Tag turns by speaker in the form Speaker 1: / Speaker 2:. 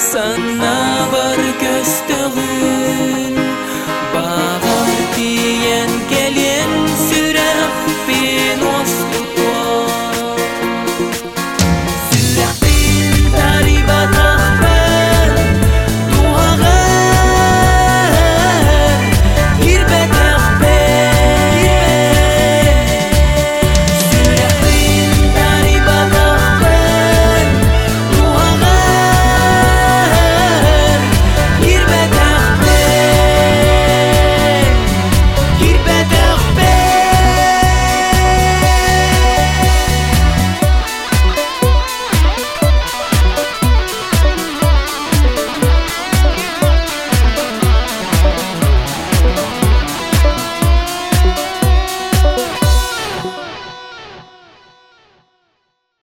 Speaker 1: sana vargas